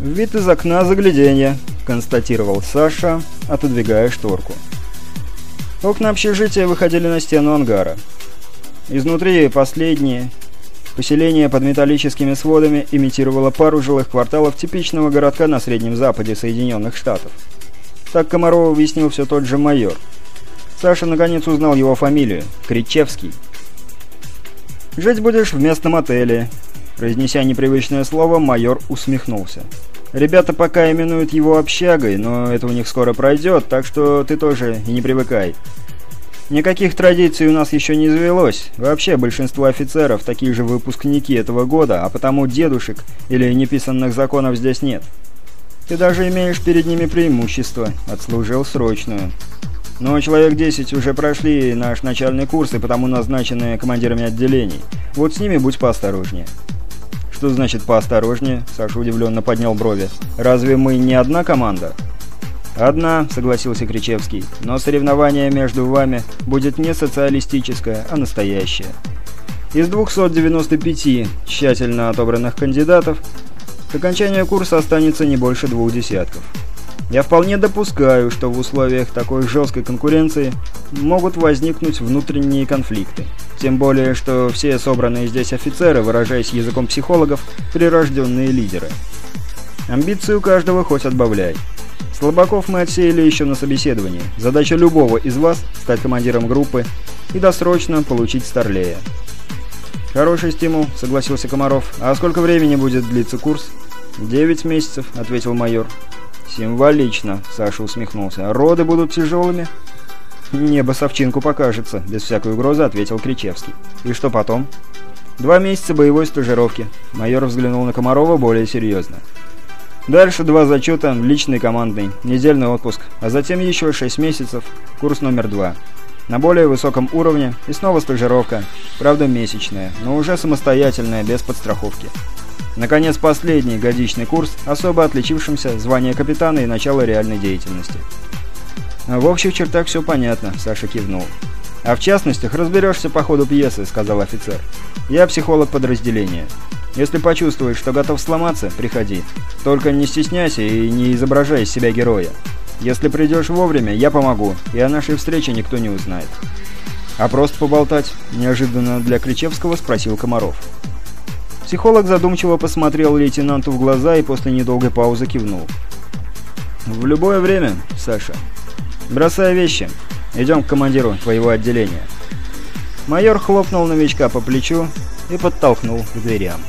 «Вид из окна загляденья», — констатировал Саша, отодвигая шторку. Окна общежития выходили на стену ангара. Изнутри последние поселение под металлическими сводами имитировало пару жилых кварталов типичного городка на Среднем Западе Соединенных Штатов. Так Комарова объяснил все тот же майор. Саша наконец узнал его фамилию – Кричевский. «Жить будешь в местном отеле». Произнеся непривычное слово, майор усмехнулся. «Ребята пока именуют его общагой, но это у них скоро пройдет, так что ты тоже и не привыкай. Никаких традиций у нас еще не завелось. Вообще, большинство офицеров такие же выпускники этого года, а потому дедушек или неписанных законов здесь нет. Ты даже имеешь перед ними преимущество. Отслужил срочную. Но человек 10 уже прошли наш начальный курс и потому назначены командирами отделений. Вот с ними будь поосторожнее. Что значит поосторожнее? Саша удивленно поднял брови. Разве мы не одна команда? «Одна», — согласился Кричевский, — «но соревнование между вами будет не социалистическое, а настоящее». Из 295 тщательно отобранных кандидатов к окончанию курса останется не больше двух десятков. Я вполне допускаю, что в условиях такой жесткой конкуренции могут возникнуть внутренние конфликты. Тем более, что все собранные здесь офицеры, выражаясь языком психологов, прирожденные лидеры. Амбиции у каждого хоть отбавляй. Слабаков мы отсеяли еще на собеседовании. Задача любого из вас – стать командиром группы и досрочно получить старлея. «Хороший стимул», — согласился Комаров. «А сколько времени будет длиться курс?» «Девять месяцев», — ответил майор. «Символично», — Саша усмехнулся. «Роды будут тяжелыми?» «Небо совчинку покажется», — без всякой угрозы ответил Кричевский. «И что потом?» «Два месяца боевой стажировки». Майор взглянул на Комарова более серьезно. Дальше два зачета, личный командный, недельный отпуск, а затем еще 6 месяцев, курс номер два. На более высоком уровне и снова стажировка, правда месячная, но уже самостоятельная, без подстраховки. Наконец, последний годичный курс, особо отличившимся звание капитана и начало реальной деятельности. «В общих чертах все понятно», — Саша кивнул. «А в частностях разберешься по ходу пьесы», — сказал офицер. «Я психолог подразделения. Если почувствуешь, что готов сломаться, приходи. Только не стесняйся и не изображай из себя героя. Если придешь вовремя, я помогу, и о нашей встрече никто не узнает». «А просто поболтать?» – неожиданно для Кричевского спросил Комаров. Психолог задумчиво посмотрел лейтенанту в глаза и после недолгой паузы кивнул. «В любое время, Саша. Бросай вещи. Идем к командиру твоего отделения». Майор хлопнул новичка по плечу и подтолкнул к дверям.